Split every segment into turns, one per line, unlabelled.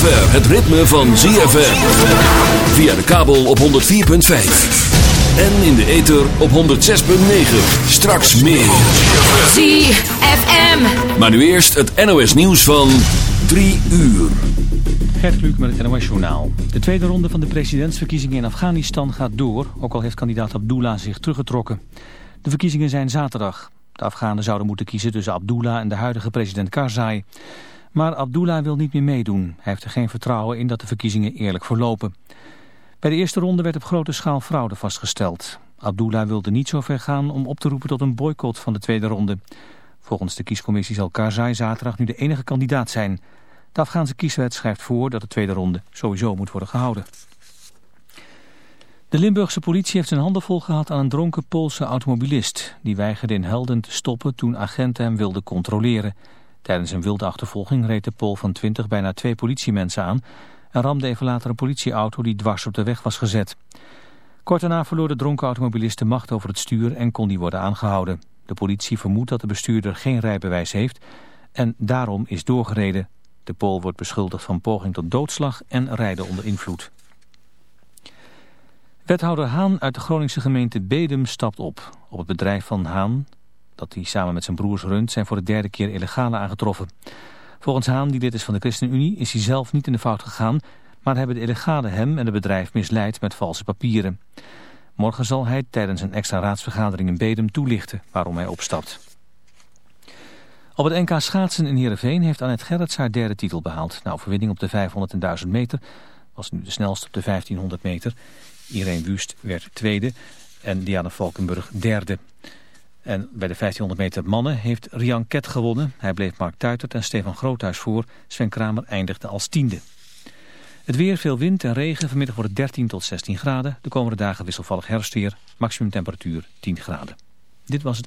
zover het ritme van ZFM. Via de kabel op 104.5. En in de ether op 106.9. Straks meer.
ZFM.
Maar nu eerst het NOS nieuws van 3 uur.
Gert Kluk met het NOS Journaal. De tweede ronde van de presidentsverkiezingen in Afghanistan gaat door, ook al heeft kandidaat Abdullah zich teruggetrokken. De verkiezingen zijn zaterdag. De Afghanen zouden moeten kiezen tussen Abdullah en de huidige president Karzai. Maar Abdullah wil niet meer meedoen. Hij heeft er geen vertrouwen in dat de verkiezingen eerlijk verlopen. Bij de eerste ronde werd op grote schaal fraude vastgesteld. Abdullah wilde niet zo ver gaan om op te roepen tot een boycott van de tweede ronde. Volgens de kiescommissie zal Karzai zaterdag nu de enige kandidaat zijn. De Afghaanse kieswet schrijft voor dat de tweede ronde sowieso moet worden gehouden. De Limburgse politie heeft zijn handen vol gehad aan een dronken Poolse automobilist. Die weigerde in Helden te stoppen toen agenten hem wilden controleren. Tijdens een wilde achtervolging reed de Pool van 20 bijna twee politiemensen aan... en ramde even later een politieauto die dwars op de weg was gezet. Kort daarna verloor de dronken automobilist de macht over het stuur en kon die worden aangehouden. De politie vermoedt dat de bestuurder geen rijbewijs heeft en daarom is doorgereden. De Pool wordt beschuldigd van poging tot doodslag en rijden onder invloed. Wethouder Haan uit de Groningse gemeente Bedum stapt op. Op het bedrijf van Haan, dat hij samen met zijn broers runt, zijn voor de derde keer illegale aangetroffen. Volgens Haan, die lid is van de ChristenUnie, is hij zelf niet in de fout gegaan, maar hebben de illegale hem en het bedrijf misleid met valse papieren. Morgen zal hij tijdens een extra raadsvergadering in Bedum toelichten waarom hij opstapt. Op het NK schaatsen in Heerenveen heeft Annette Gerrits haar derde titel behaald. Na overwinning op de 500 en 1000 meter was nu de snelste op de 1500 meter. Irene Wust werd tweede en Diana Valkenburg derde. En bij de 1500 meter mannen heeft Rian Ket gewonnen. Hij bleef Mark Tuitert en Stefan Groothuis voor. Sven Kramer eindigde als tiende. Het weer, veel wind en regen. Vanmiddag wordt het 13 tot 16 graden. De komende dagen wisselvallig herfstweer. Maximum temperatuur 10 graden. Dit was het.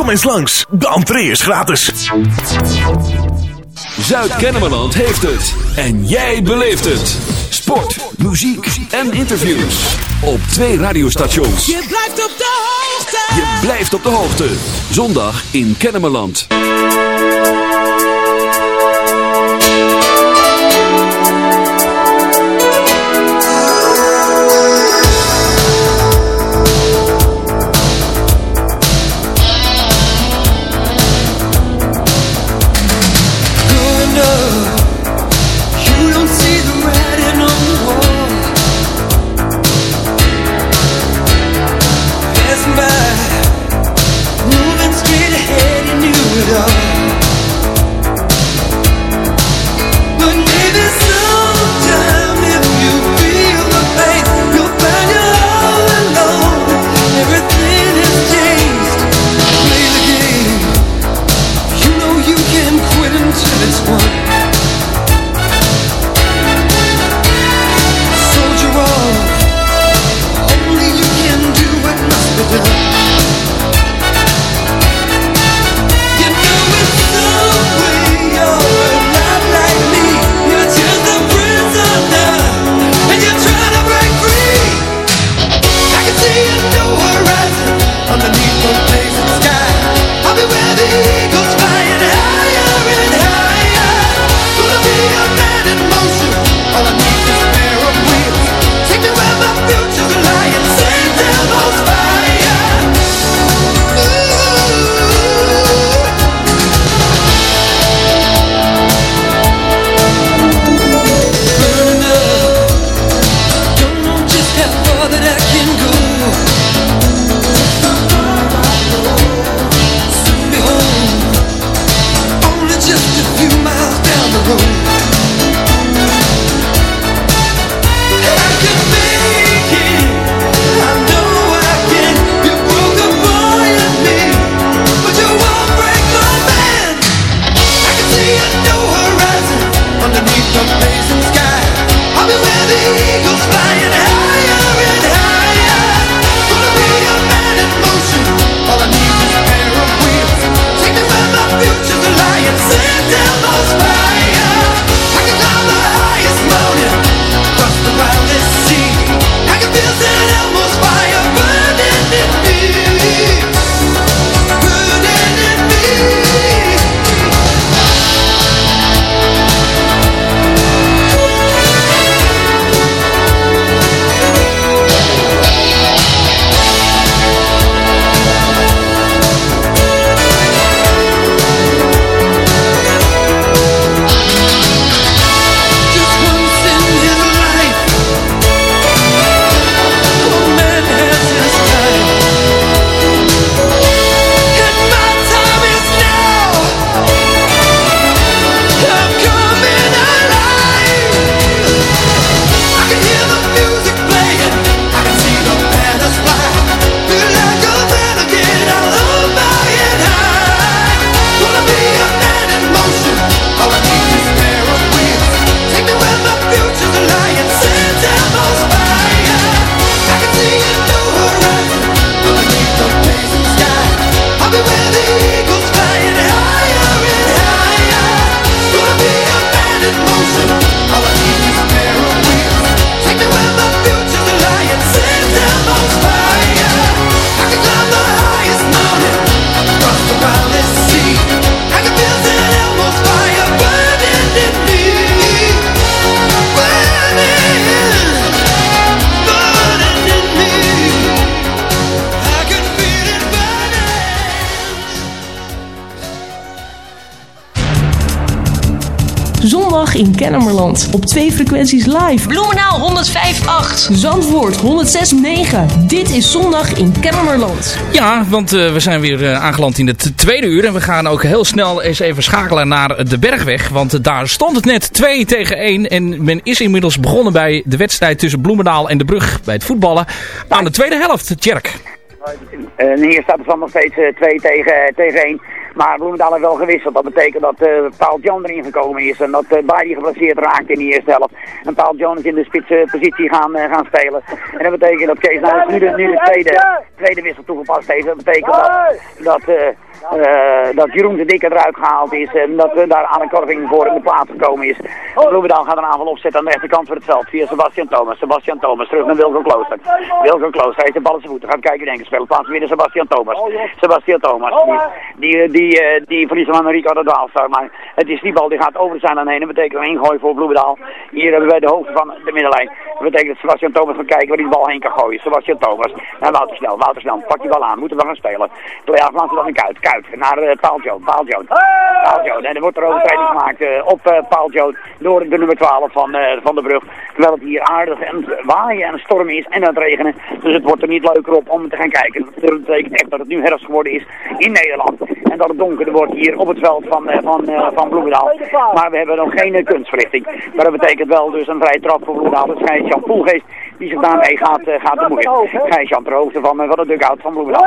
Kom eens langs, de entree is gratis.
Zuid-Kennemerland heeft het. En jij beleeft het. Sport, muziek en interviews. Op twee radiostations.
Je blijft op de hoogte.
Je blijft op de hoogte. Zondag in Kennemerland.
love.
Zondag in Kennemerland. Op twee frequenties live.
Bloemenaal 105.8.
Zandvoort 106.9. Dit is Zondag in Kennemerland.
Ja, want uh, we zijn weer uh, aangeland in het tweede uur. En we gaan ook heel snel eens even schakelen naar de Bergweg. Want uh, daar stond het net 2 tegen 1. En men is inmiddels begonnen bij de wedstrijd tussen Bloemendaal en de Brug bij het voetballen. Aan de tweede helft, Tjerk.
hier staat het van nog steeds 2 tegen, tegen 1. Maar Bloemendaal heeft wel gewisseld. Dat betekent dat uh, Paul John erin gekomen is. En dat uh, Bailey geblesseerd raakt in de eerste helft. En Paul John is in de spitspositie gaan, uh, gaan spelen. En dat betekent dat Kees nou nu de, nu de tweede, tweede wissel toegepast heeft. Dat betekent dat, dat uh, dat Jeroen de Dikke eruit gehaald is en dat daar aan een korving voor in de plaats gekomen is. Bloemendaal gaat een aanval opzetten aan de rechterkant van het veld via Sebastian Thomas. Sebastian Thomas terug naar Wilco Klooster. Wilco Klooster heeft de bal in zijn voeten. Gaat kijken denken spelen. Plaats weer Sebastian Thomas. Sebastian Thomas. Die, die, die, uh, die verliezen van Rico de Dwaalstar. Maar het is die bal die gaat over zijn aan heen. Dat betekent een ingooi voor Bloemendaal. Hier hebben wij de hoogte van de middenlijn. Dat betekent dat Sebastian Thomas gaat kijken waar de bal heen kan gooien. Sebastian Thomas. En Wouter Snel. Wouter Snel. Pak die bal aan. Moeten we gaan spelen. Ja, plaatsen we dan in Kuit. Naar uh, Jood. En er wordt er overtreding gemaakt uh, op uh, door de nummer 12 van, uh, van de brug. Terwijl het hier aardig en waaien en storm is en aan het regenen. Dus het wordt er niet leuker op om te gaan kijken. Dat betekent echt dat het nu herfst geworden is in Nederland. En dat het donkerder wordt hier op het veld van, van, van Bloemendaal. Maar we hebben nog geen kunstverlichting. Maar dat betekent wel dus een vrije trap voor Bloemendaal. Dat schijnt Jan Poelgeest die zich daarmee gaat, gaat bemoeien. Gijs-Jan ter hoogte van, van de dugout van Bloemendaal.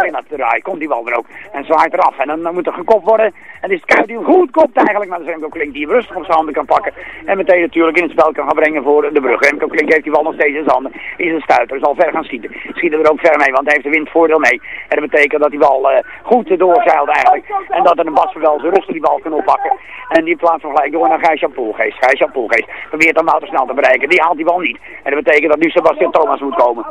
En dat draai komt die bal er ook. En zwaait eraf. En dan, dan moet er gekopt worden. En is Kuit die goed kopt eigenlijk. Maar de Remco Klink die hem rustig op zijn handen kan pakken. En meteen natuurlijk in het spel kan gaan brengen voor de brug. Remco Klink heeft die bal nog steeds in zijn handen. Is een stuiter. Zal ver gaan schieten. Schieten er ook ver mee. Want hij heeft de windvoordeel mee. En dat betekent dat die bal uh, goed doorzeilt eigenlijk. En dat er een Basverwel zo rustig die bal kan oppakken. En die plaatst nog gelijk door naar Gijs-Jan Poelgeest. Gijs-Jan Poelgeest probeert dan Wouter snel te bereiken. Die haalt die bal niet. En dat betekent dat nu Sebastian Thomas moet komen.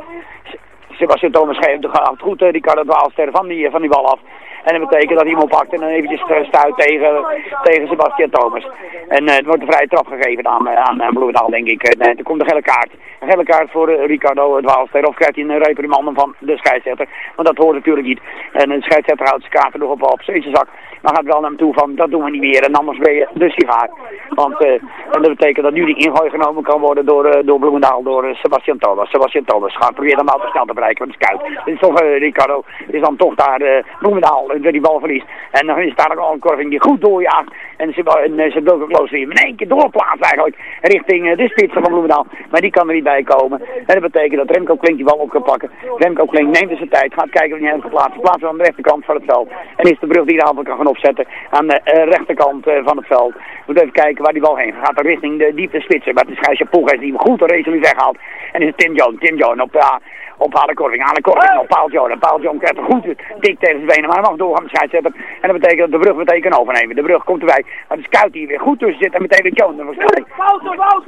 Sebastian Thomas geeft de gaat goed, die kan het dwaalster van die, van die bal af. En dat betekent dat hij hem oppakt en dan eventjes stuit tegen, tegen Sebastian Thomas. En uh, het wordt een vrije trap gegeven aan, aan, aan Bloemendaal, denk ik. En uh, er komt een gele kaart. Een gele kaart voor uh, Ricardo Dwaalster. Of krijgt hij een reprimande van de scheidsrechter. Want dat hoort natuurlijk niet. En de scheidsrechter houdt zijn kaarten nog op, op zijn zak. Maar gaat wel naar hem toe van, dat doen we niet meer. En anders ben je de sigaar. Want en dat betekent dat nu die ingooi genomen kan worden door, door Bloemendaal, door Sebastian Thomas. Sebastian Thomas gaat proberen hem al te snel te bereiken. Want het is is toch, Ricardo, is dan toch daar Bloemendaal die bal verliest. En dan is daar ook al een korving die goed doorjaagt. En ze, en ze Bilko Kloos weer in één keer doorplaatst eigenlijk richting uh, de spitsen van Bloemendaal. Maar die kan er niet bij komen. En dat betekent dat Remco Klink die bal op kan pakken. Remco Klink neemt dus zijn tijd, gaat kijken of hij hem geplaatst. Plaatsen aan de rechterkant van het veld. En is de brug die de aanval kan gaan opzetten aan de uh, rechterkant van het veld. Moet even kijken waar die bal heen gaat. Richting de diepte spitsen. Maar het is Gijsje die hem goed de race weghaalt. En is het Tim Jones. Tim Jones op, op aan de korving. Aan de korving op Paul Jones. Paul Jones krijgt een goed dik tegen zijn benen. Maar hij mag doorgaan met scheidsrechter. En dat betekent dat de brug meteen kan overnemen. De brug komt erbij. Maar de scout die weer goed tussen zit. En meteen weer Joan.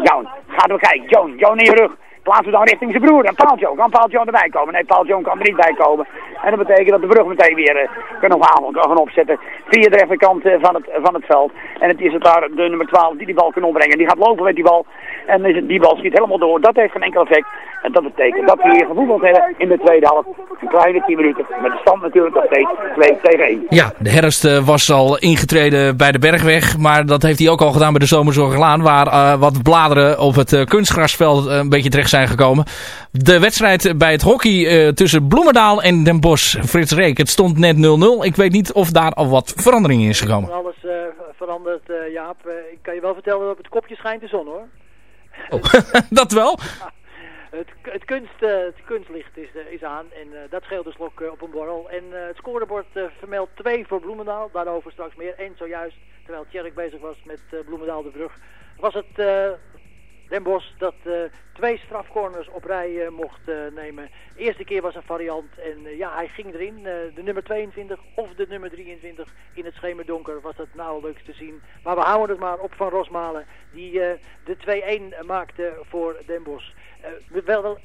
Joan, gaat we kijken. Joan, Joan in je rug. Plaatsen we dan richting zijn broer. En Joan. Kan Joan erbij komen? Nee, Joan kan er niet bij komen. En dat betekent dat de brug meteen weer uh, nog avond kan gaan opzetten. Via de rechterkant uh, van, het, van het veld. En het is het daar de nummer 12 die die bal kan opbrengen. Die gaat lopen met die bal. En die bal schiet helemaal door. Dat heeft geen enkel effect. En dat betekent dat we hier gevoetbald hebben in de tweede helft. Een kleine 10 minuten. Met de stand natuurlijk nog steeds 2 tegen 1.
Ja, de herfst uh, was al ingetreden bij de Bergweg. Maar dat heeft hij ook al gedaan bij de Zomerzorgelaan. Waar uh, wat bladeren op het kunstgrasveld een beetje terecht zijn gekomen. De wedstrijd bij het hockey tussen Bloemendaal en Den Bosch. Frits Reek, het stond net 0-0. Ik weet niet of daar al wat verandering in is gekomen.
Alles veranderd, Jaap. ik kan je wel vertellen dat op het kopje schijnt de zon hoor.
Oh, dat wel?
Het, het, kunst, uh, het kunstlicht is, uh, is aan en uh, dat scheelt een slok op een borrel. En het scorebord vermeldt 2 voor Bloemendaal, daarover straks meer. En zojuist, terwijl Tjerk bezig was met Bloemendaal de Brug, was het
Den Bosch dat twee strafcorners op rij mocht nemen. De eerste keer was een variant en ja, hij ging erin. de nummer 22 of de nummer 23 in het schemerdonker was dat nauwelijks te zien. Maar we houden het maar op van Rosmalen die de 2-1 maakte voor Den Bosch. wel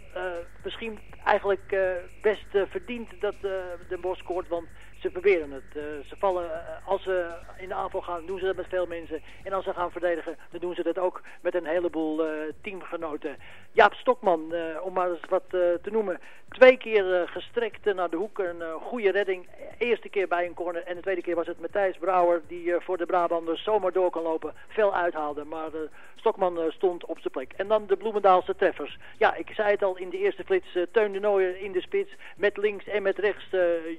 misschien eigenlijk best verdiend dat Den Bosch scoort, want ze proberen het. Uh, ze vallen, uh, als ze in de aanval gaan, doen ze dat met veel mensen. En als ze gaan verdedigen, dan doen ze dat ook met een heleboel uh, teamgenoten. Jaap Stokman, om maar eens wat te noemen. Twee keer gestrekt naar de hoek, een goede redding. Eerste keer bij een corner en de tweede keer was het Matthijs Brouwer... die voor de Brabanders zomaar door kan lopen, veel uithaalde. Maar Stokman stond op zijn plek. En dan de Bloemendaalse treffers. Ja, ik zei het al in de eerste flits, Teun de Nooier in de spits... met links en met rechts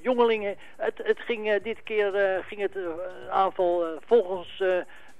jongelingen het, het ging dit keer ging het aanval volgens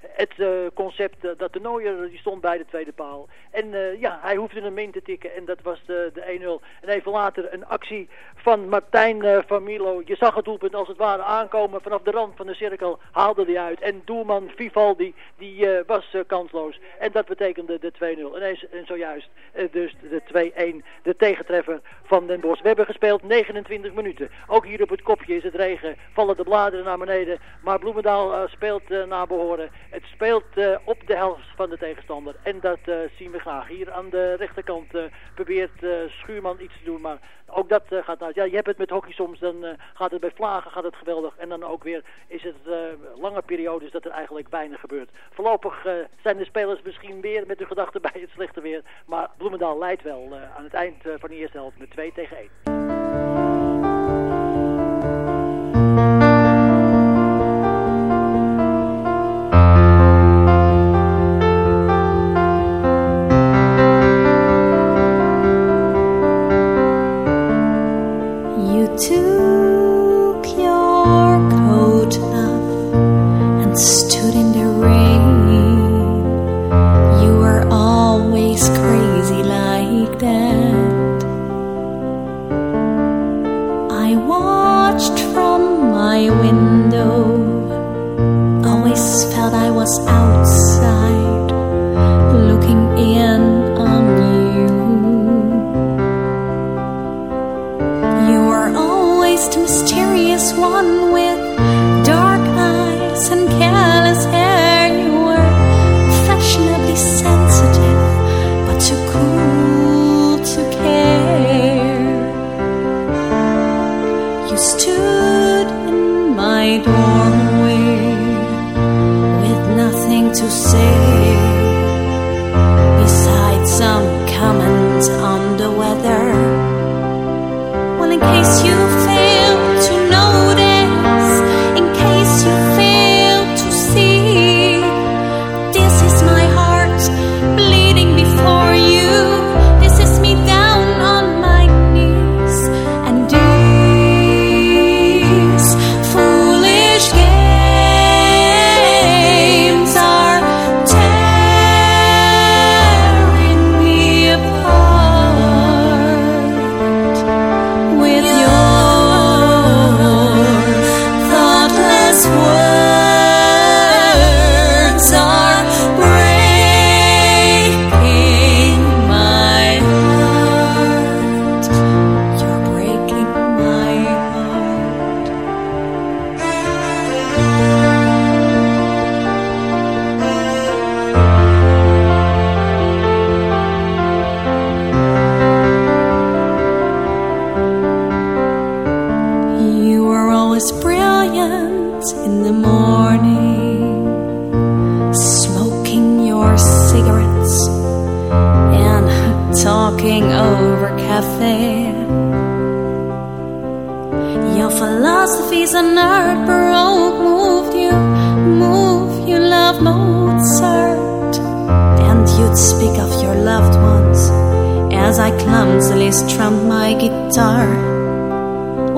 het uh, concept uh, dat de Nooier die stond bij de tweede paal. En uh, ja, hij hoefde hem in te tikken en dat was de, de 1-0. En even later een actie van Martijn van Milo. Je zag het doelpunt als het ware aankomen vanaf de rand van de cirkel. Haalde hij uit. En doelman Vivaldi die was kansloos. En dat betekende de 2-0. En, en, zojuist dus de 2-1. De tegentreffer van Den Bosch. We hebben gespeeld 29 minuten. Ook hier op het kopje is het regen. Vallen de bladeren naar beneden. Maar Bloemendaal speelt naar behoren. Het speelt uh, op de helft van de tegenstander. En dat uh, zien we graag. Hier aan de rechterkant uh, probeert Schuurman iets te doen. Maar ook dat gaat uit. Ja, je hebt het met hockey soms. Dan gaat het bij vlagen gaat het geweldig. En dan ook weer is het lange periodes dat er eigenlijk weinig gebeurt. Voorlopig zijn de spelers misschien weer met hun gedachten bij het slechte weer. Maar Bloemendaal leidt wel aan het eind van de eerste helft met 2 tegen 1.
stood in the rain. You
were always crazy like that. I watched from my window, always felt I was outside, looking in on you. You were always the mysterious one with. And can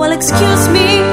Well, excuse me.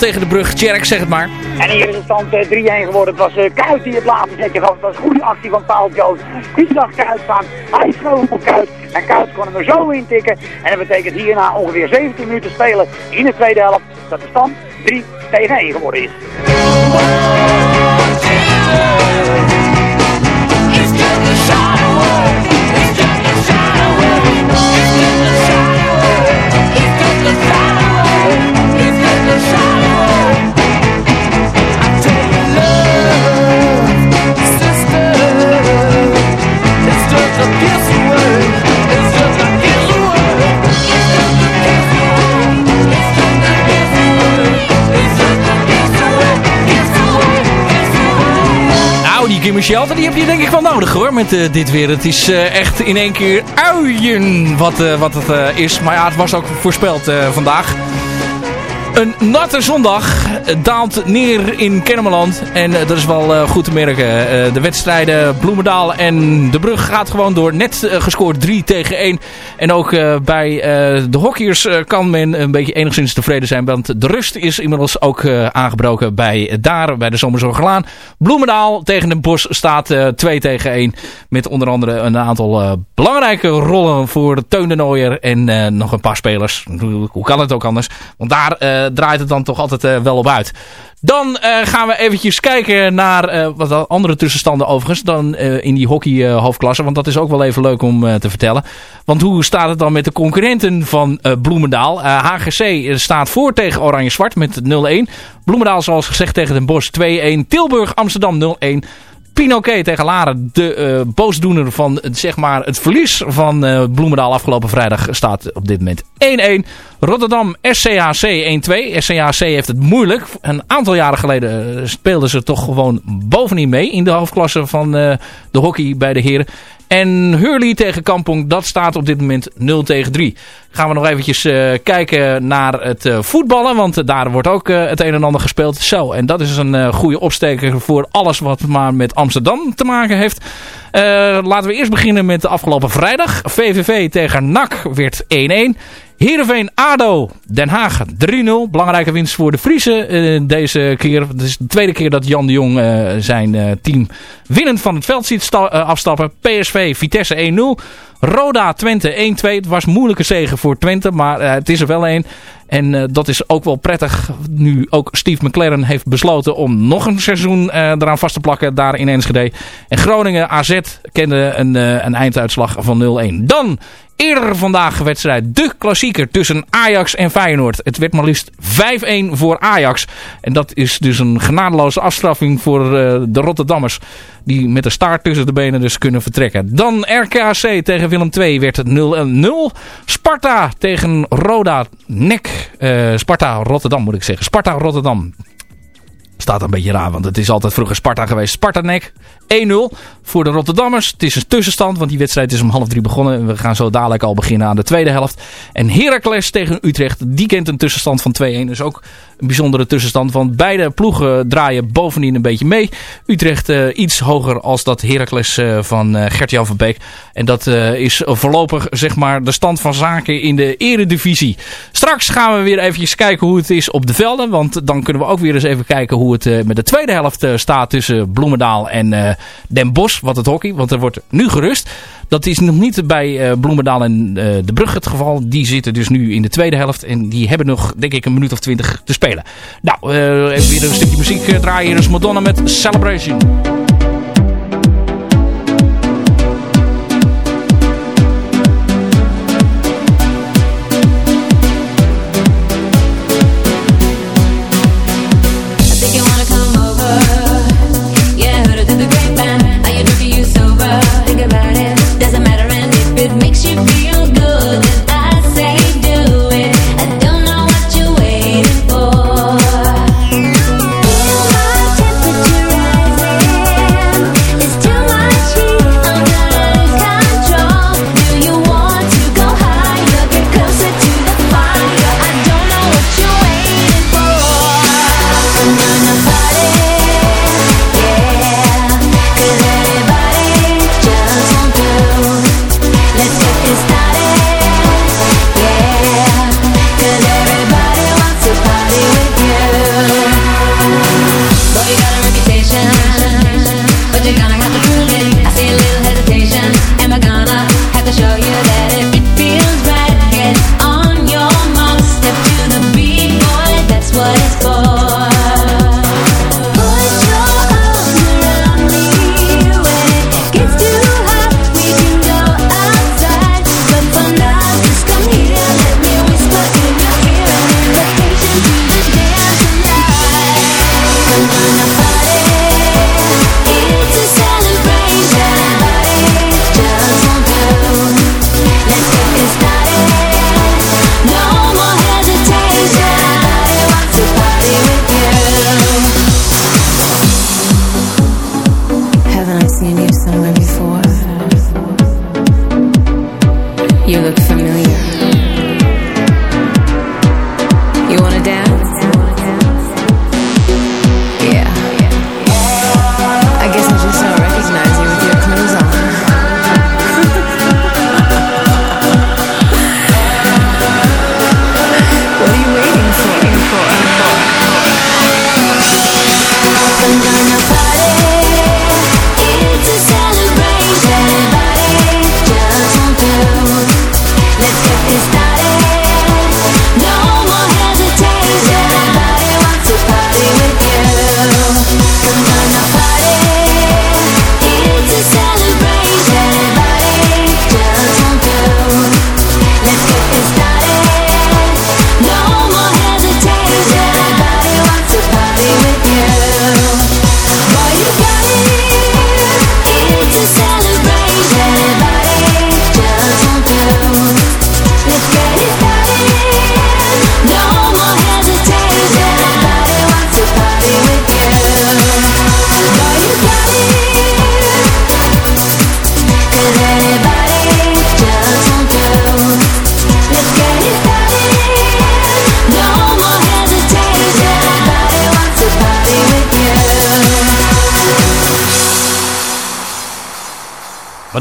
Tegen de brug. Tjerk, zeg het maar.
En hier is het stand uh, 3-1 geworden. Het was uh, Kuit die het laatste zetje gaf. Het was een goede actie van Paul Jones. Die zag Kuit staan. Hij schoot op Kuit. En Kuit kon hem er zo intikken. En dat betekent hierna ongeveer 17 minuten spelen in de tweede helft. Dat de stand 3 tegen 1 geworden is.
Shelter, die heb je denk ik wel nodig hoor, met uh, dit weer. Het is uh, echt in één keer uien wat, uh, wat het is. Maar ja, het was ook voorspeld vandaag. Een natte zondag daalt neer in Kennemerland. En dat is wel goed te merken. de wedstrijden Bloemendaal en De Brug gaat gewoon door. Net gescoord 3 tegen 1. En ook bij de hockeyers kan men een beetje enigszins tevreden zijn. Want de rust is inmiddels ook aangebroken bij daar, bij de Zomerzorgelaan. Bloemendaal tegen Den Bosch staat 2 tegen 1. Met onder andere een aantal belangrijke rollen voor Teun de Nooier. En nog een paar spelers. Hoe kan het ook anders? Want daar draait het dan toch altijd uh, wel op uit. Dan uh, gaan we eventjes kijken naar wat andere tussenstanden overigens dan in die hockey hoofdklasse. Want dat is ook wel even leuk om te vertellen. Want hoe staat het dan met de concurrenten van Bloemendaal? HGC staat voor tegen Oranje-Zwart met 0-1. Bloemendaal zoals gezegd tegen Den Bosch 2-1. Tilburg Amsterdam 0-1. Pinoquet tegen Laren, de uh, boosdoener van zeg maar, het verlies van uh, Bloemendaal afgelopen vrijdag staat op dit moment 1-1. Rotterdam SCHC 1-2. SCHC heeft het moeilijk. Een aantal jaren geleden speelden ze toch gewoon bovenin mee in de hoofdklasse van de hockey bij de heren. En Hurley tegen Kampong, dat staat op dit moment 0 tegen 3. Gaan we nog eventjes uh, kijken naar het uh, voetballen. Want uh, daar wordt ook het een en ander gespeeld. Zo, en dat is een goede opsteker voor alles wat maar met Amsterdam te maken heeft. laten we eerst beginnen met de afgelopen vrijdag. VVV tegen NAC werd 1-1. Heerenveen ADO Den Haag 3-0. Belangrijke winst voor de Friese uh, deze keer. Het is de tweede keer dat Jan de Jong uh, zijn uh, team winnend van het veld ziet afstappen. PSV Vitesse 1-0. Roda Twente 1-2. Het was moeilijke zegen voor Twente, maar het is er wel een. En uh, dat is ook wel prettig. Nu ook Steve McLaren heeft besloten om nog een seizoen uh, eraan vast te plakken. Daar in Enschede. En Groningen AZ kende een, een einduitslag van 0-1. Dan eerder vandaag wedstrijd. De klassieker tussen Ajax en Feyenoord. Het werd maar liefst 5-1 voor Ajax. En dat is dus een genadeloze afstraffing voor de Rotterdammers. Die met de staart tussen de benen dus kunnen vertrekken. Dan RKC tegen Willem II werd het 0-0. Sparta tegen Roda Nek. Uh, Sparta Rotterdam moet ik zeggen. Sparta Rotterdam. Staat een beetje raar, want het is altijd vroeger Sparta geweest. Sparta-Nek 1-0 voor de Rotterdammers. Het is een tussenstand, want die wedstrijd is om half drie begonnen. En we gaan zo dadelijk al beginnen aan de tweede helft. En Heracles tegen Utrecht, die kent een tussenstand van 2-1. Dus ook een bijzondere tussenstand, want beide ploegen draaien bovenin een beetje mee. Utrecht uh, iets hoger als dat Heracles uh, van uh, Gert-Jan van Beek. En dat is voorlopig zeg maar de stand van zaken in de eredivisie. Straks gaan we weer eventjes kijken hoe het is op de velden. Want dan kunnen we ook weer eens even kijken hoe het met de tweede helft staat tussen Bloemendaal en Den Bosch. Wat het hockey, want er wordt nu gerust. Dat is nog niet bij uh, Bloemendaal en uh, De Brug het geval. Die zitten dus nu in de tweede helft. En die hebben nog, denk ik, een minuut of twintig te spelen. Nou, uh, even weer een stukje muziek draaien. Is Madonna met Celebration.
doesn't matter, and if
it makes you feel good,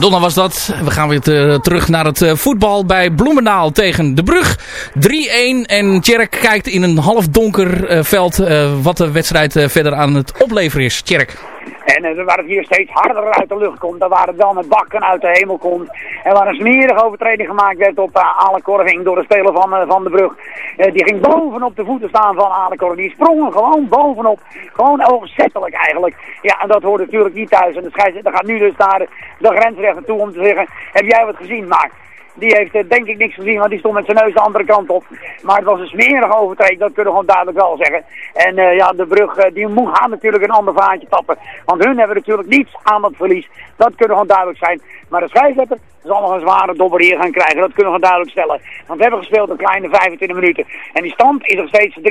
Was dat. We gaan weer terug naar het voetbal bij Bloemendaal tegen De Brug. 3-1 en Tjerk kijkt in een half donker veld wat de wedstrijd verder aan het opleveren is. Tjerk.
En uh, waar het hier steeds harder uit de lucht komt, daar waar het dan met bakken uit de hemel komt. En waar een smerige overtreding gemaakt werd op uh, Ale Korving door de speler van, uh, van de brug. die ging bovenop de voeten staan van Ale Korving. Die sprong gewoon bovenop. Gewoon overzettelijk eigenlijk. Ja, en dat hoort natuurlijk niet thuis. En de scheidsrechter gaat nu dus naar de grensrechter toe om te zeggen, heb jij wat gezien? Maar die heeft uh, denk ik niks gezien, want die stond met zijn neus de andere kant op. Maar het was een smerige overtreding, dat kunnen we gewoon duidelijk wel zeggen. En uh, ja, de brug, uh, die moet gaan natuurlijk een ander vaartje tappen. Want hun hebben natuurlijk niets aan dat verlies. Dat kunnen gewoon duidelijk zijn. Maar de scheidsrechter zal nog een zware dobber hier gaan krijgen. Dat kunnen we duidelijk stellen. Want we hebben gespeeld een kleine 25 minuten. En die stand is nog steeds 3-1.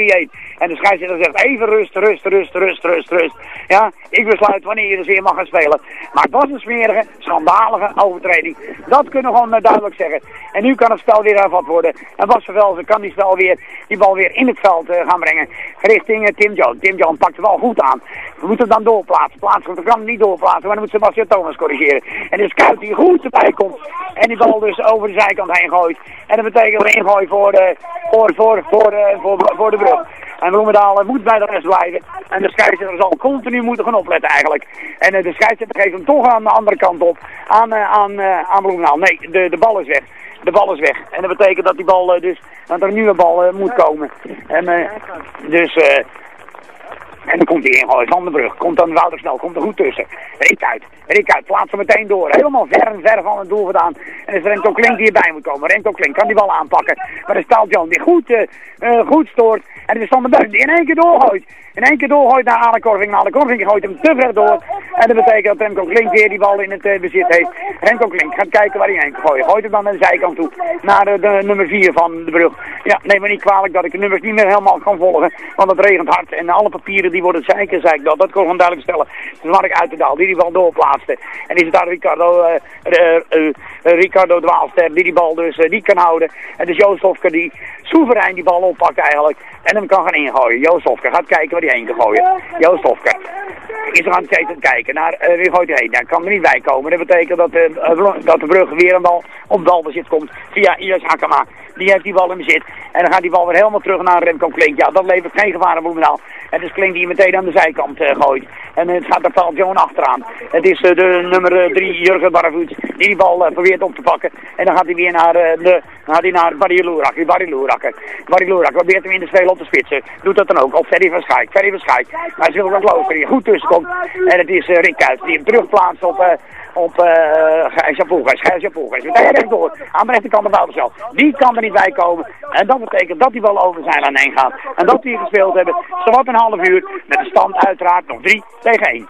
En de scheidsrechter zegt even rust, rust, rust, rust, rust, rust. Ja, ik besluit wanneer je dus weer mag gaan spelen. Maar het was een smerige, schandalige overtreding. Dat kunnen we gewoon duidelijk zeggen. En nu kan het spel weer hervat worden. En Bas Vervelzen kan die, spel weer, die bal weer in het veld uh, gaan brengen. Richting uh, Tim Jones. Tim Jones pakt de bal goed aan. We moeten dan doorplaatsen. Plaatsen, we kan hem niet doorplaatsen. Maar dan moet Sebastian Thomas corrigeren. En de scout die goed erbij komt. En die bal dus over de zijkant heen gooit. En dat betekent een ingooi voor de, voor, voor, voor, voor, voor de brug. En Bloemendaal moet bij de rest blijven. En de scheidsrechter zal continu moeten gaan opletten eigenlijk. En de scheidsrechter geeft hem toch aan de andere kant op. Aan, aan, aan Bloemendaal. Nee, de, de bal is weg de bal is weg. En dat betekent dat die bal dus, dat er een nieuwe bal moet komen. En dus, en dan komt hij in van de brug. Komt dan Woutersnel, komt er goed tussen. Riek uit, Riek uit, plaatst hem meteen door. Helemaal ver en ver van het doel vandaan. En is Remco Klink die erbij moet komen. Remco Klink kan die bal aanpakken. Maar dan staat Jan die goed, uh, goed stoort. En het is Van de die in één keer doorgooit. In één keer doorgooit naar Ale Korving. Ale Korving gooit hem te ver door. En dat betekent dat Remco Klink weer die bal in het uh, bezit heeft. Remco Klink gaat kijken waar hij heen gooit. Gooit hem dan naar de zijkant toe. Naar de, nummer 4 van de brug. Ja, neem me niet kwalijk dat ik de nummers niet meer helemaal kan volgen. Want het regent hard. En alle papieren die worden zeiken, zei ik dat. Dat kon ik duidelijk stellen. Dus Mark Uitendaal die die bal doorplaatste. En is het daar Ricardo, uh, uh, Ricardo Dwaalster die die bal dus niet kan houden. En dus Joost Hofke die soeverein die bal oppakt eigenlijk. En hem kan gaan ingooien. Joost Hofke gaat kijken waar hij gooien. Joost Hofke is er aan het kijken naar uh, wie gooit hij heen. Daar kan er niet bij komen. Dat betekent dat, uh, dat de brug weer een bal op balbezit komt via Ias Hakama. Die heeft die bal in bezit. En dan gaat die bal weer helemaal terug naar Remco Klink. Ja, dat levert geen gevaar aan Bloemendaal. En dus Klink die meteen aan de zijkant uh, gooit. En het gaat er valt Joan achteraan. Het is uh, de nummer 3 Jurgen Baravoet die die bal probeert op te pakken. En dan gaat hij weer naar, de, gaat hij naar Barry Loerak. Barry Loerak. Barry probeert hem in de spelen op te spitsen. Doet dat dan ook. Op Ferry van Schaik. Ferry van Schaik. Maar hij wil wat lopen. Die goed tussenkomt. En het is Rick Kuijs die hem terugplaatst op op uh, Gijs Japoelgijs. Gijs Japoelgijs. Meteen rechtdoor. Aan de rechterkant de Woutersel. Die kan er niet bij komen. En dat betekent dat die bal over zijn aan heen gaat. En dat die gespeeld hebben. Zowat een half uur. Met de stand uiteraard nog 3 tegen 1.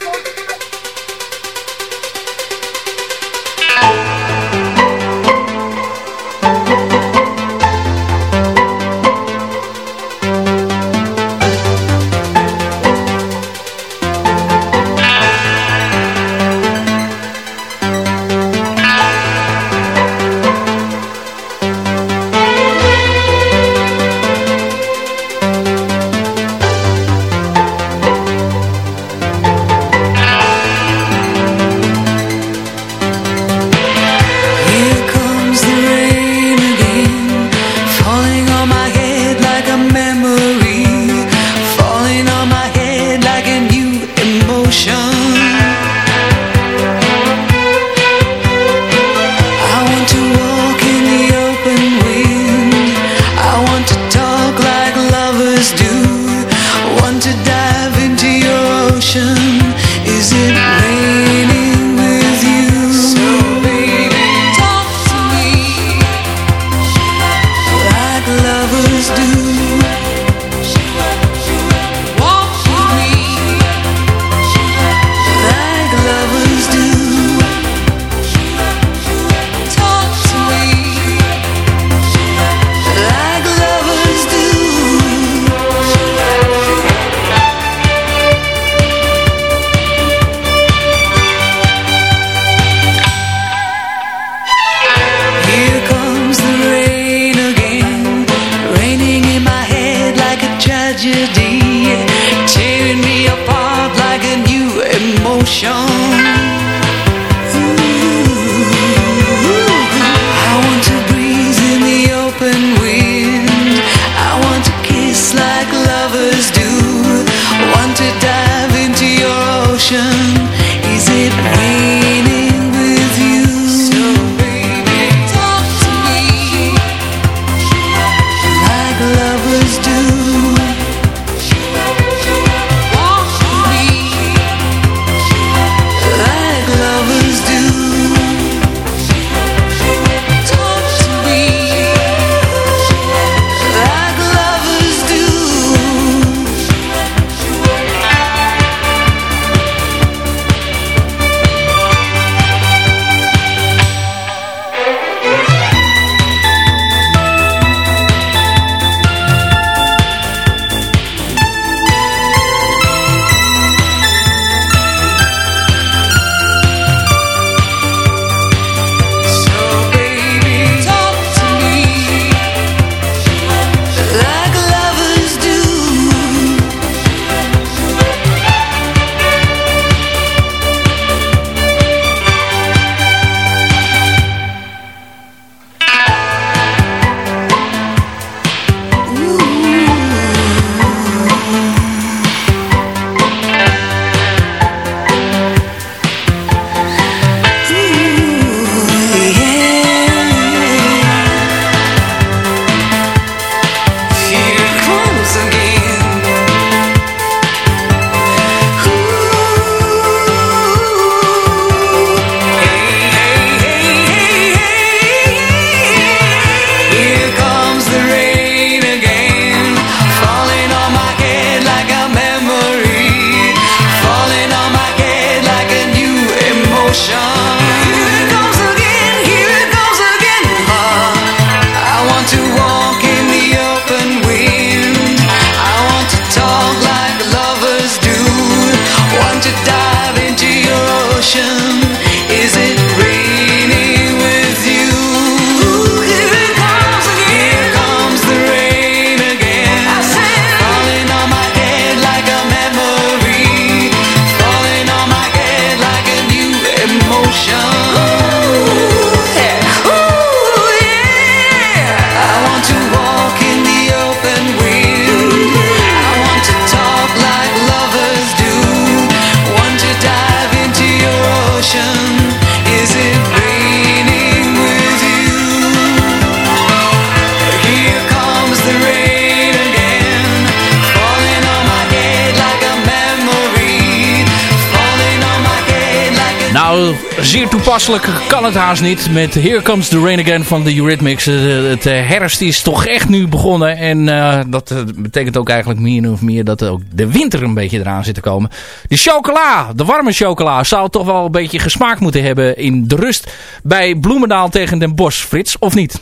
Kan het haast niet met Here Comes the Rain Again van de Eurythmics. Eh, het eh, herfst is toch echt nu begonnen en eh, dat betekent ook eigenlijk meer of meer dat ook de winter een beetje eraan zit te komen. De chocola, de warme chocola, zou toch wel een beetje gesmaakt moeten hebben in de rust bij Bloemendaal tegen Den Bosch, Frits, of niet?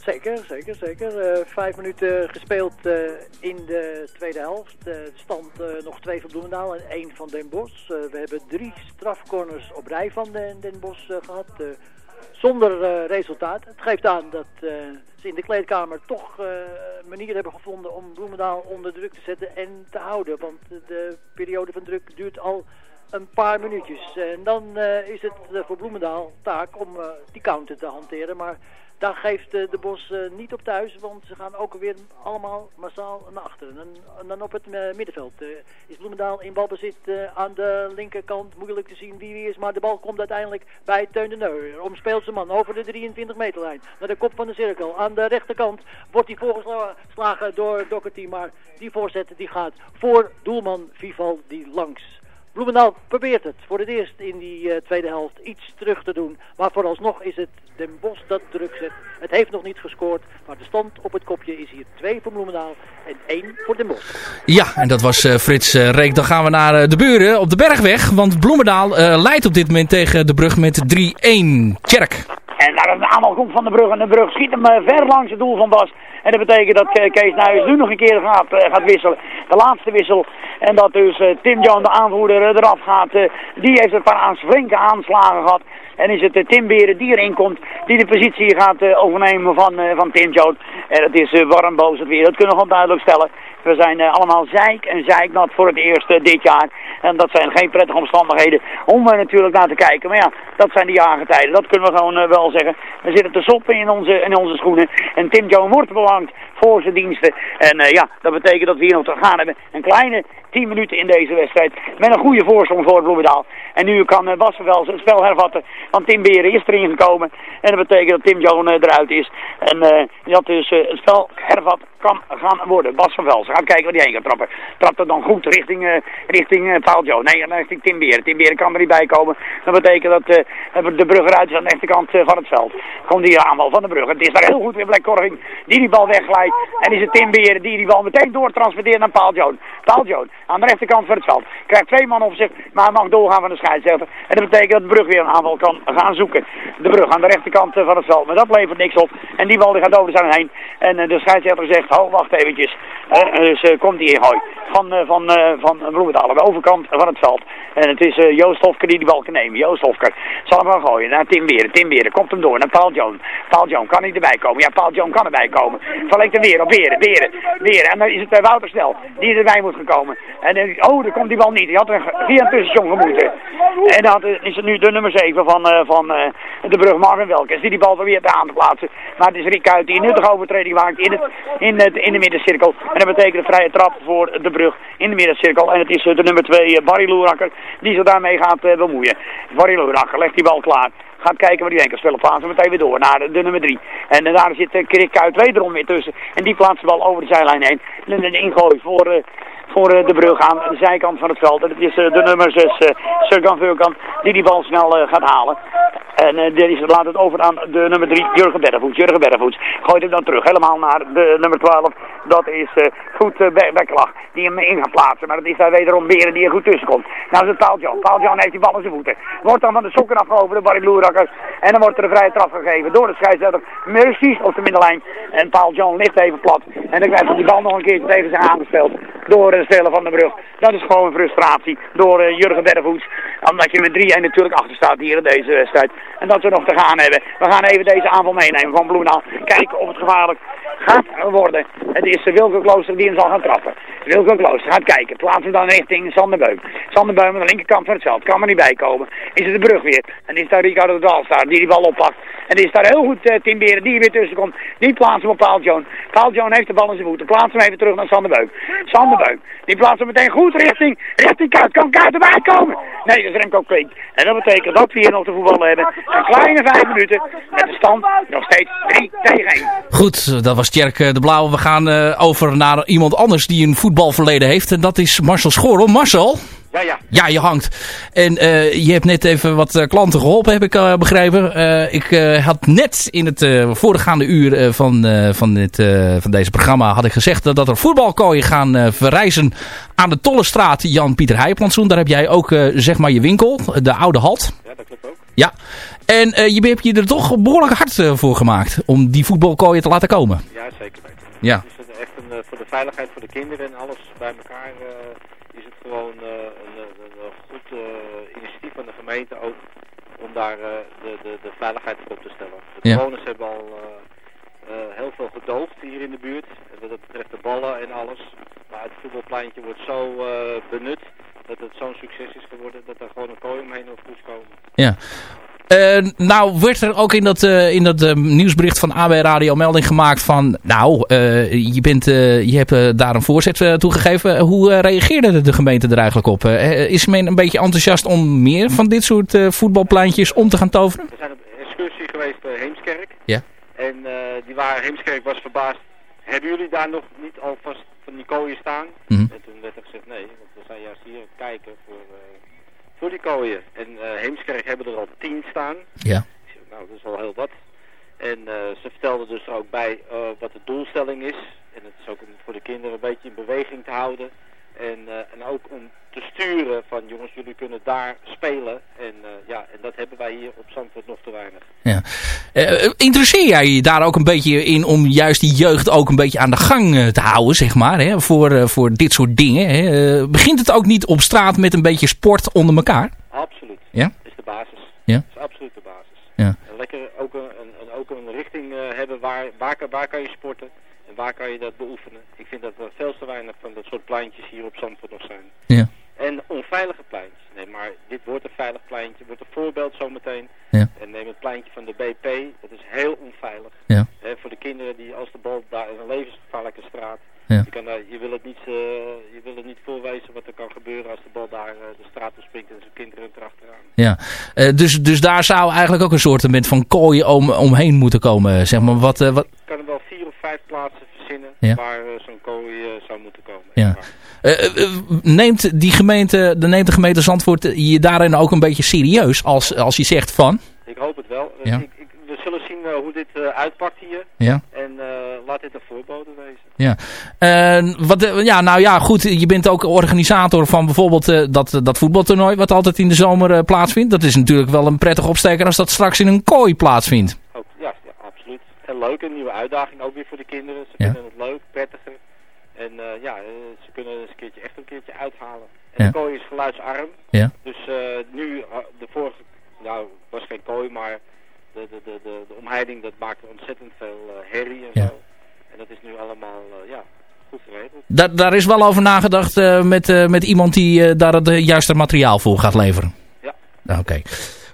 Zeker, zeker, zeker. Eh, vijf minuten gespeeld eh, in de tweede helft. Eh, de stand nog twee van Bloemendaal en één van Den Bosch. We hebben drie strafcorners op rij van Den, Den Bosch eh, gehad. eh, zonder resultaat. Het geeft aan dat ze in de kleedkamer toch eh, een manier hebben gevonden om Bloemendaal onder druk te zetten en te houden. Want de periode van druk duurt al een paar minuutjes. En dan is het voor Bloemendaal taak om die counter te hanteren. Maar daar geeft eh, de Bos eh, niet op thuis, want ze gaan ook weer allemaal massaal naar achteren. En, dan op het eh, middenveld is Bloemendaal in balbezit aan de linkerkant. Moeilijk te zien wie wie is, maar de bal komt uiteindelijk bij Teun de Neuer. Omspeelt zijn man over de 23 meter lijn. Naar de kop van de cirkel. Aan de rechterkant wordt hij voorgeslagen door Doherty, maar die voorzet die gaat voor doelman Vival die langs. Bloemendaal probeert het voor het eerst in die eh, tweede helft iets terug te doen. Maar vooralsnog is het Den Bos dat druk zet. Het heeft nog niet gescoord, maar de stand op het kopje is hier 2 voor Bloemendaal en 1 voor Den Bos.
Ja, en dat was eh, Frits eh, Reek. Dan gaan we naar de buren op de Bergweg. Want Bloemendaal eh, leidt op dit moment tegen de brug met 3-1. Tjerk.
En daar een aanval komt van de brug. En de brug schiet hem ver langs het doel van Bas. En dat betekent dat Kees Nijs nu nog een keer gaat, gaat wisselen. De laatste wissel. En dat dus Tim John, de aanvoerder, eraf gaat. die heeft een paar flinke aanslagen gehad. En is het Tim Beren die erin komt, die de positie gaat overnemen van, van Tim Jones. En het is warm boos het weer, dat kunnen we gewoon duidelijk stellen. We zijn allemaal zeik en zeiknat voor het eerst dit jaar. En dat zijn geen prettige omstandigheden om er natuurlijk naar te kijken. Maar ja, dat zijn de jaargetijden. Dat kunnen we gewoon wel zeggen. We zitten te soppen in onze, in onze schoenen. En Tim Jones wordt belangrijk belonged voor zijn diensten. En ja, dat betekent dat we hier nog te gaan hebben. Een kleine 10 minuten in deze wedstrijd. Met een goede voorsprong voor Bloemendaal. En nu kan uh, wel het spel hervatten. Want Tim Beren is erin gekomen. En dat betekent dat Tim Joan eruit is. En dat dus het spel hervat kan gaan worden. Bas van Vels. Gaan kijken waar hij heen gaat trappen. Trapt het dan goed richting, uh, richting uh, Paul. Nee, richting Tim Beren. Tim Beren kan er niet bij komen. Dat betekent dat uh, de brug eruit is aan de rechterkant van het veld. Komt die aanval van de brug. Het is daar heel goed weer Black Korving die die bal wegglijdt. En is het Tim Beren die die bal meteen doortransporteert naar Paul Joan. Paul Joan aan de rechterkant van het veld. Krijgt twee man op zich, maar hij mag doorgaan van de scheidsrechter. En dat betekent dat de brug weer een aanval kan gaan zoeken. De brug aan de rechterkant van het veld. Maar dat levert niks op. En die bal die gaat over zijn heen. En de scheidsrechter zegt, oh wacht eventjes. Uh, dus uh, komt die gooi van, uh, van, van Bloemendaal de overkant van het veld. En het is Joost Hofker die die bal kan nemen. Joost Hofker zal hem gaan gooien naar Tim Beren. Tim Beren komt hem door naar Paul Joan. Paul Joan kan niet erbij komen. Ja, Paul Joan kan erbij komen. Verleekt hem weer op Beren, Beren, Beren. En dan is het Wouter Snel die erbij moet gekomen. En oh, daar komt die bal niet. Die had een via een gemoeten. En dan is het nu de nummer 7 van, van de brug Marvin Welkens die die bal probeert aan te plaatsen. Maar het is Rick Kuit die een nuttige overtreding maakt in, het, in, het, in de middencirkel. En dat betekent een vrije trap voor de brug in de middencirkel. En het is de nummer 2 Barry Loerakker die zich daarmee gaat bemoeien. Barry Loerakker legt die bal klaar gaat kijken waar die kan spelen. Plaatsen meteen weer door naar de, nummer 3. En daar zit Krik Kuit wederom weer tussen. En die plaatst de bal over de zijlijn heen. En een ingooi voor, uh, voor uh, de brug aan de zijkant van het veld. En het is de nummer 6, uh, Vulkan, die die bal snel gaat halen. En uh, laat het over aan de nummer 3, Jurgen Berrevoets. Jurgen Berrevoets gooit hem dan terug, helemaal naar de nummer 12. Dat is goed uh, die hem in gaat plaatsen. Maar dat is daar wederom Beren die er goed tussen komt. Nou is het Paaltjan. Paaltjan heeft die bal in zijn voeten. Wordt dan van de sokken afgehoven de Barry Bloerakkers. En dan wordt er een vrije trap gegeven door de scheidsrechter. Precies op de middenlijn. En Paaltjan ligt even plat. En dan krijgt die bal nog een keer tegen zich aangespeeld. Door de speler van de brug. Dat is gewoon frustratie door uh, Jurgen Berrevoets. Omdat je met 3-1 natuurlijk achter staat hier in deze wedstrijd. En dat we nog te gaan hebben. We gaan even deze aanval meenemen van Bloemendaal. Kijken of het gevaarlijk gaat worden. Het is Wilke Klooster die hem zal gaan trappen. Wilke Klooster gaat kijken. Plaatsen dan richting Sanderbeuk. Sanderbeuk aan de linkerkant van het veld. Kan er niet bij komen. Is het de brug weer. En is daar Ricardo de Dalstar die die bal oppakt. En is daar heel goed Tim Beren die weer tussen komt. Die plaatst hem op Paul Joan. Paul Joan heeft de bal in zijn voeten. Plaatst hem even terug naar Sanderbeuk. Sanderbeuk. Die plaatst hem meteen goed richting, richting Kuit. Kan Kuit erbij komen? Nee, dat is Remco Klink. En dat betekent dat we hier nog te voetballen hebben. Een kleine vijf minuten. Met de stand nog steeds 3 tegen 1.
Goed, dat was Tjerk de Blauw. We gaan uh, over naar iemand anders die een voetbalverleden heeft. En dat is Marcel Schorel. Marcel?
Ja, ja.
Ja, je hangt. En uh, je hebt net even wat uh, klanten geholpen, heb ik uh, begrepen. ik had net in het voorgaande uur van, van, dit, van deze programma had ik gezegd dat, dat er voetbalkooien gaan verrijzen aan de Tollestraat Jan-Pieter Heijplantsoen. Daar heb jij ook zeg maar je winkel, de oude halt.
Ja, dat klopt ook.
Ja. En je hebt je er toch behoorlijk hard voor gemaakt om die voetbalkooien te laten komen.
Ja, zeker weten.
Ja.
Het is echt een, voor de veiligheid voor de kinderen en alles bij elkaar is het gewoon een, een, goed uh, initiatief van de gemeente ook om daar uh, de, de, de veiligheid op te stellen. De
ja.
bewoners hebben al uh, heel veel gedoofd hier in de buurt, wat dat betreft de ballen en alles. Maar het voetbalpleintje wordt zo benut dat het zo'n succes is geworden dat er gewoon een kooi omheen hoeft komen.
Ja. Uh, nou werd er ook in dat, uh, in dat uh, nieuwsbericht van AB Radio melding gemaakt van... Nou, je, bent, je hebt daar een voorzet toegegeven. Hoe reageerde de gemeente er eigenlijk op? is men een beetje enthousiast om meer van dit soort voetbalpleintjes om te gaan toveren?
We zijn op excursie geweest bij Heemskerk.
Ja.
En die waren, Heemskerk was verbaasd. Hebben jullie daar nog niet alvast van die kooien staan?
Mm -hmm.
En toen werd er gezegd nee, want we zijn juist hier kijken voor die kooien. En uh, Heemskerk hebben er al tien staan.
Ja.
Nou, dat is al heel wat. En uh, ze vertelden dus er ook bij uh, wat de doelstelling is. En het is ook om voor de kinderen een beetje in beweging te houden. En, eh, en ook om te sturen van jongens, jullie kunnen daar spelen. En eh, ja, en dat hebben wij hier op Zandvoort nog te weinig.
Ja. Eh, interesseer jij je daar ook een beetje in om juist die jeugd ook een beetje aan de gang te houden, zeg maar, hè, voor, voor dit soort dingen? Hè? Begint het ook niet op straat met een beetje sport onder elkaar?
Absoluut.
Ja?
is de basis.
Ja.
Dat is absoluut de basis.
Ja.
En lekker ook een, een, ook een richting hebben waar, waar, kan- waar kan je sporten en waar kan je dat beoefenen. Ik vind dat er veel te weinig van dat soort pleintjes hier op Zandvoort nog zijn.
Ja.
En onveilige pleintjes. Nee, maar dit wordt een veilig pleintje, wordt een voorbeeld zometeen.
Ja.
En neem het pleintje van de BP, dat is heel onveilig.
Ja.
Voor de kinderen die als de bal daar in een levensgevaarlijke straat.
Ja.
Je, kan daar, je, wil het niet, eh, je wil het niet voorwezen wat er kan gebeuren als de bal daar eh, de straat op springt en zijn kinderen erachteraan.
Ja, Eh, dus, dus daar zou eigenlijk ook een soort van kooien om, omheen moeten komen, zeg maar. Wat, wat,
Ik kan er wel vier of vijf plaatsen verzinnen
Ja.
waar eh, zo'n kooi eh, zou moeten komen.
ja. Eh, neemt, die gemeente, de, neemt de gemeente Zandvoort je daarin ook een beetje serieus als, als je zegt van...
Ik hoop het wel.
Ja.
ik, ik, we zullen zien hoe dit uitpakt hier.
Ja.
En laat dit een voorbode wezen.
Ja, wat, ja nou ja, goed. Je bent ook organisator van bijvoorbeeld dat, dat voetbaltoernooi wat altijd in de zomer plaatsvindt. Dat is natuurlijk wel een prettig opsteker als dat straks in een kooi plaatsvindt.
Ook, ja, ja, absoluut. En leuk, een nieuwe uitdaging ook weer voor de kinderen. Ze vinden het leuk, prettiger. En eh, ja, eh, ze kunnen eens een keertje echt een keertje uithalen. En de kooi is geluidsarm.
Ja.
Dus eh, nu, de vorige, nou, was geen kooi, maar de, de, de, de, de omheiding, dat maakte ontzettend veel herrie en zo. En dat is nu allemaal, ja, goed geregeld.
Daar, daar is wel over nagedacht met, met iemand die daar het juiste materiaal voor gaat leveren.
Ja.
Nou, Oké.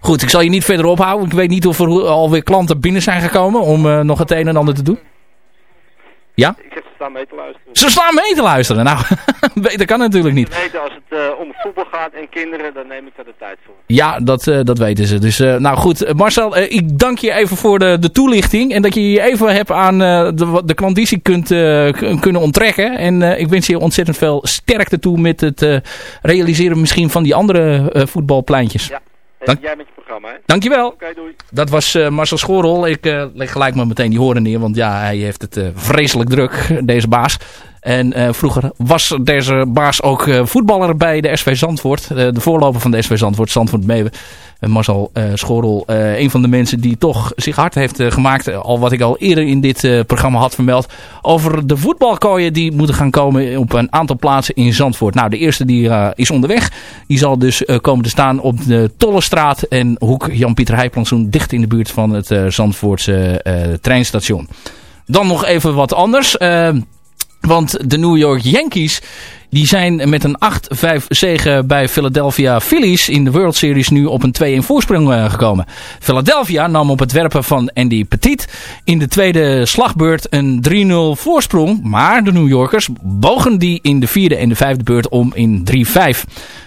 Goed, ik zal je niet verder ophouden. Ik weet niet of er alweer klanten binnen zijn gekomen om eh, nog het een en ander te doen. Ja?
Ik zeg, ze staan mee te luisteren.
Ze staan mee te luisteren. Nou, beter kan natuurlijk niet.
Ze weten als het eh, om voetbal gaat en kinderen, dan neem ik daar de tijd voor.
Ja, dat, eh, dat weten ze. Dus nou goed, Marcel, ik dank je even voor de, de toelichting. En dat je je even hebt aan de, de klanditie kunt, kunnen onttrekken. En ik wens je ontzettend veel sterkte toe met het realiseren misschien van die andere voetbalpleintjes.
Ja.
Dank-
jij met je programma, hè?
Dankjewel.
Oké, doei.
Dat was eh, Marcel Schoorl. Ik eh, leg gelijk maar meteen die horen neer. Want ja, hij heeft het eh, vreselijk druk, deze baas. En eh, vroeger was deze baas ook eh, voetballer bij de SV Zandvoort. Eh, de voorloper van de SV Zandvoort, Zandvoort Meeuwen. En Marcel Schorrel, een van de mensen die toch zich hard heeft gemaakt. al wat ik al eerder in dit programma had vermeld. Over de voetbalkooien die moeten gaan komen op een aantal plaatsen in Zandvoort. Nou, de eerste die is onderweg. Die zal dus komen te staan op de Tollestraat en hoek Jan-Pieter Heijplantsoen. Dicht in de buurt van het Zandvoortse treinstation. Dan nog even wat anders. Want de New York Yankees die zijn met een 8-5 zege bij Philadelphia Phillies in de World Series nu op een 2-1 voorsprong eh, gekomen. Philadelphia nam op het werpen van Andy Petit in de tweede slagbeurt een 3-0 voorsprong. Maar de New Yorkers bogen die in de vierde en de vijfde beurt om in 3-5.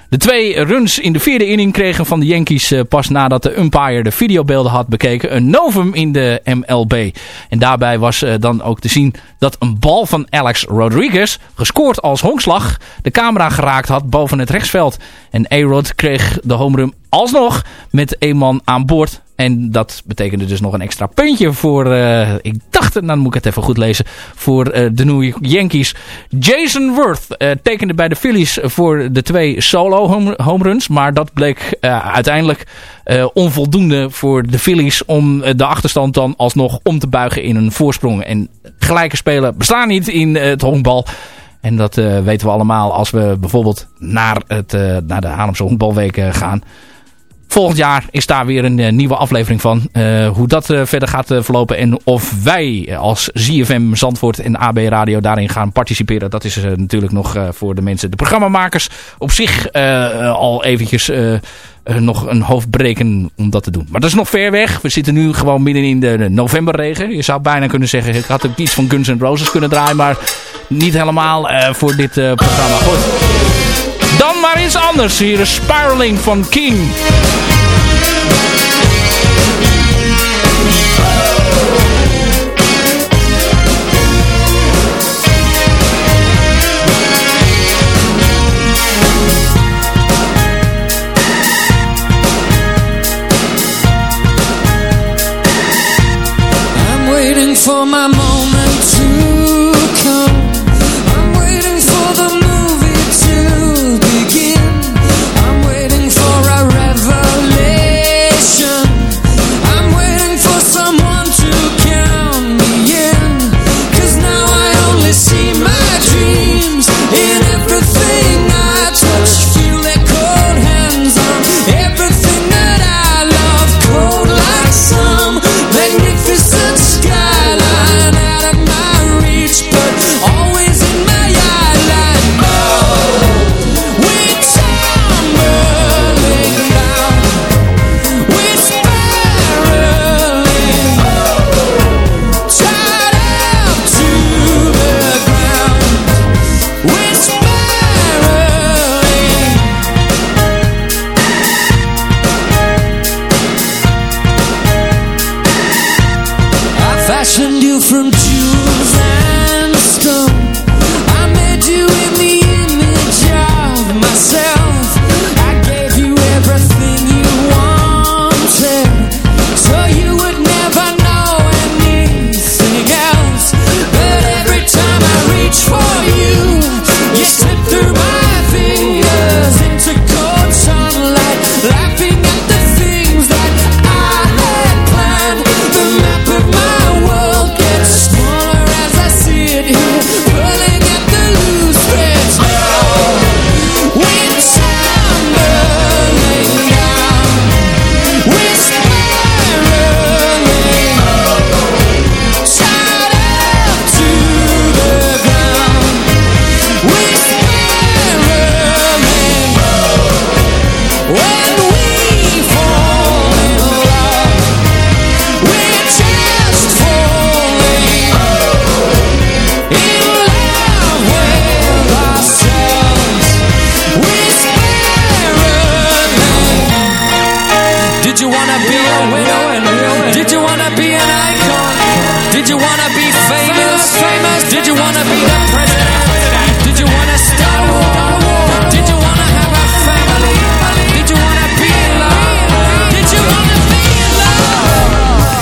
De twee runs in de vierde inning kregen van de Yankees eh, pas nadat de umpire de videobeelden had bekeken een novum in de MLB. En daarbij was eh, dan ook te zien dat een bal van Alex Rodriguez, gescoord als honkslag, de camera geraakt had boven het rechtsveld. En A-Rod kreeg de homerun alsnog met één man aan boord. En dat betekende dus nog een extra puntje voor, eh, ik dacht, nou dan moet ik het even goed lezen, voor eh, de New Yankees. Jason Worth eh, tekende bij de Phillies voor de twee solo home, runs. Maar dat bleek uiteindelijk onvoldoende voor de Phillies om de achterstand dan alsnog om te buigen in een voorsprong. En gelijke spelen bestaan niet in het honkbal. En dat weten we allemaal als we bijvoorbeeld naar, het, naar de Haarlemse honkbalweek gaan. Volgend jaar is daar weer een eh, nieuwe aflevering van. Eh, hoe dat eh, verder gaat verlopen en of wij als ZFM Zandvoort en AB Radio daarin gaan participeren. Dat is natuurlijk nog voor de mensen, de programmamakers op zich al eventjes nog een hoofd breken om dat te doen. Maar dat is nog ver weg. We zitten nu gewoon midden in de, novemberregen. Je zou bijna kunnen zeggen, ik had ook iets van Guns N' Roses kunnen draaien, maar niet helemaal voor dit programma. Goed. Dan maar iets anders. Hier is Spiraling van King.
For my Did you wanna be a widow?
Did you wanna be an icon? Did you wanna be famous? Famous? Did you wanna be
the president? Did
you wanna start a War? Did you wanna have a family? Did you wanna be in love? Did you wanna be in love?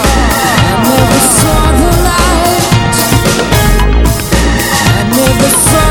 I never saw the light. I never saw.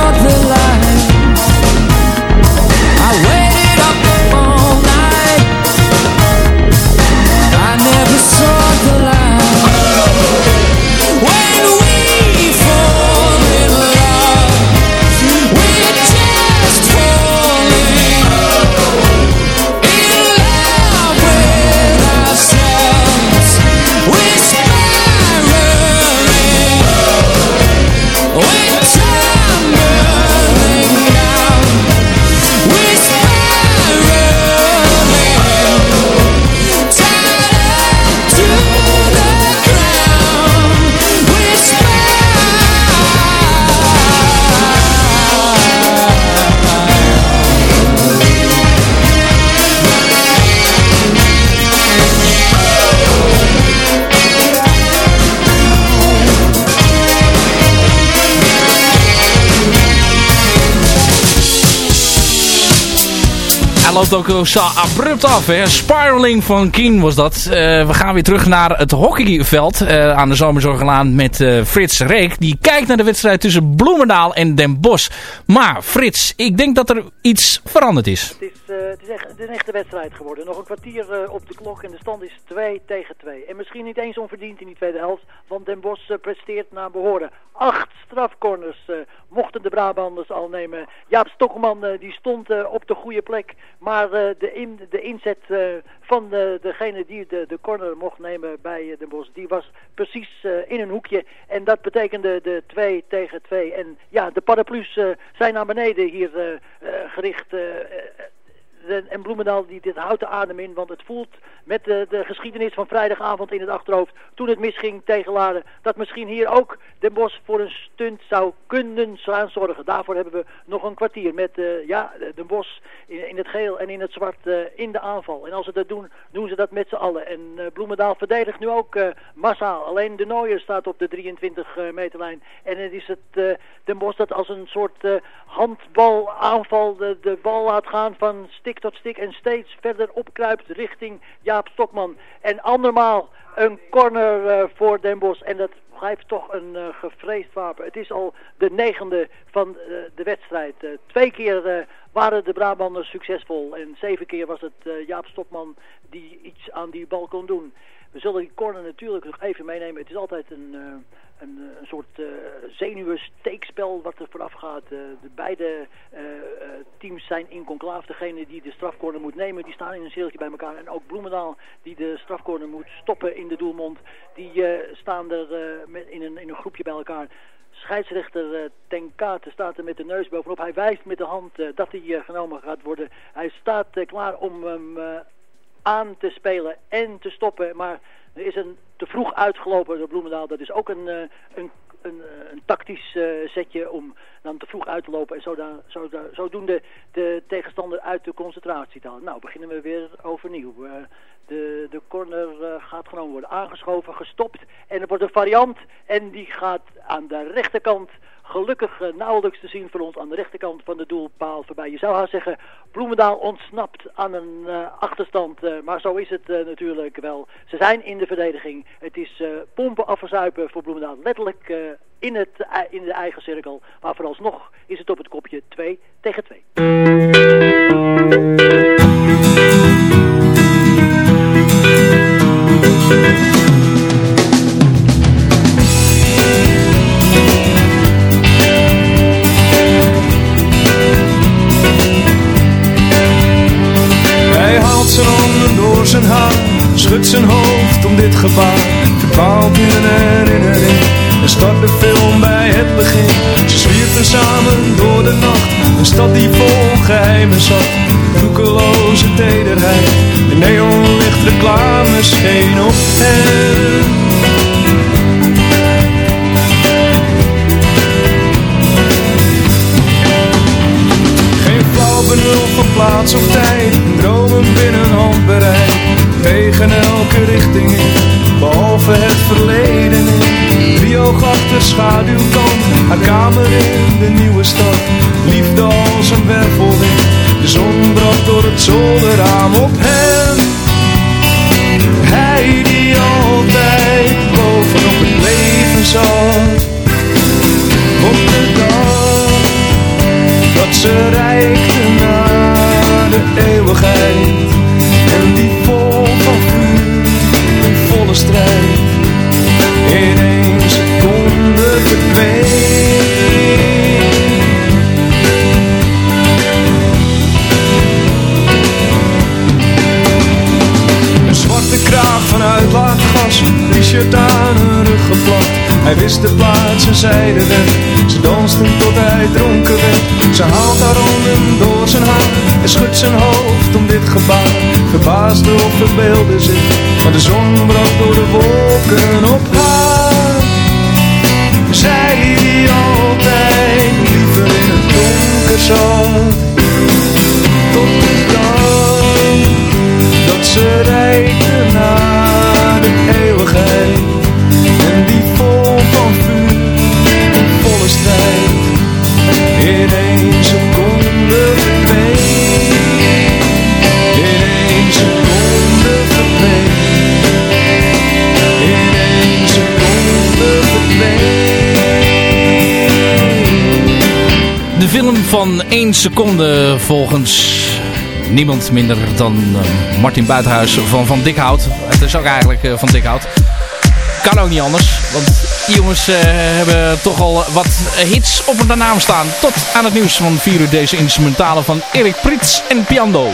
Loopt ook zo abrupt af. Hè? Spiraling van Keen was dat. Uh, we gaan weer terug naar het hockeyveld uh, aan de Zomerzorgelaan met uh, Frits Reek. Die kijkt naar de wedstrijd tussen Bloemendaal en Den Bosch. Maar Frits, ik denk dat er iets veranderd is.
Het is, het echt, een echte wedstrijd geworden. Nog een kwartier op de klok en de stand is 2 tegen 2. En misschien niet eens onverdiend in die tweede helft, want Den Bosch presteert naar behoren. Acht strafcorners mochten de Brabanders al nemen. Jaap Stokman die stond op de goede plek. Maar de, in, de inzet van de, degene die de, de corner mocht nemen bij Den Bosch, die was precies in een hoekje. En dat betekende de 2 tegen 2. En ja, de paraplu's zijn naar beneden hier gericht en Bloemendaal die dit houdt de adem in. Want het voelt met de, de, geschiedenis van vrijdagavond in het achterhoofd. Toen het misging tegen Laren. Dat misschien hier ook Den Bos voor een stunt zou kunnen gaan zorgen. Daarvoor hebben we nog een kwartier met uh, ja, Den Bos in, in, het geel en in het zwart uh, in de aanval. En als ze dat doen, doen ze dat met z'n allen. En uh, Bloemendaal verdedigt nu ook massaal. Alleen de Nooier staat op de 23 meterlijn. En het is het Den Bos dat als een soort handbalaanval de, de bal laat gaan van stik tot stik en steeds verder opkruipt richting Jaap Stokman. En andermaal een corner uh, voor Den Bosch. En dat blijft toch een uh, gevreesd wapen. Het is al de negende van uh, de wedstrijd. twee keer waren de Brabanders succesvol. En zeven keer was het Jaap Stokman die iets aan die bal kon doen. We zullen die corner natuurlijk nog even meenemen. Het is altijd een een, eh, een soort uh, zenuwen-steekspel wat er vooraf gaat. De beide teams zijn in conclave. Degene die de strafcorner moet nemen, die staan in een cirkeltje bij elkaar. En ook Bloemendaal, die de strafcorner moet stoppen in de doelmond, die staan er in, een, in een groepje bij elkaar. Scheidsrechter Ten Kate staat er met de neus bovenop. Hij wijst met de hand dat hij genomen gaat worden. Hij staat klaar om hem aan te spelen en te stoppen. Maar er is een te vroeg uitgelopen door Bloemendaal. Dat is ook een, uh, een, een, eh, tactisch uh, zetje om dan te vroeg uit te lopen. En zoda, zoda, zodoende de tegenstander uit de concentratie te halen. Nou, beginnen we weer overnieuw. Uh, de, de corner gaat genomen worden. Aangeschoven, gestopt. En er wordt een variant. En die gaat aan de rechterkant gelukkig uh, nauwelijks te zien voor ons aan de rechterkant van de doelpaal voorbij. Je zou haar zeggen, Bloemendaal ontsnapt aan een achterstand, maar zo is het natuurlijk wel. Ze zijn in de verdediging. Het is pompen afverzuipen voor Bloemendaal. Letterlijk in, het, in de eigen cirkel. Maar vooralsnog is het op het kopje 2 tegen 2.
scheen op hem. Geen flauw benul van plaats of tijd, dromen binnen handbereik. Tegen elke richting in, behalve het verleden in. Driehoog achter schaduwkant, haar kamer in de nieuwe stad. Liefde als een wervelwind, de zon brandt door het zolderraam op hem. En die vol van vuur, een volle strijd. In één seconde verdween. Een zwarte kraag vanuit laatgas, t-shirt aan hun rug geplakt. Hij wist de plaats en zei de weg. Ze dansten tot hij dronken werd. Ze haalt haar handen door zijn haar en schudt zijn hoofd om dit gebaar. Verbaasde of verbeelde zich, maar de zon brak door de wolken op haar. Zij die altijd liever in het donker zat.
Film van 1 seconde volgens niemand minder dan eh, Martin Buitenhuis van Van Dikhout. Het is ook eigenlijk eh, Van Dikhout. Kan ook niet anders, want die jongens eh, hebben toch al wat hits op hun naam staan. Tot aan het nieuws van 4 uur deze instrumentale van Erik Prits en Piando.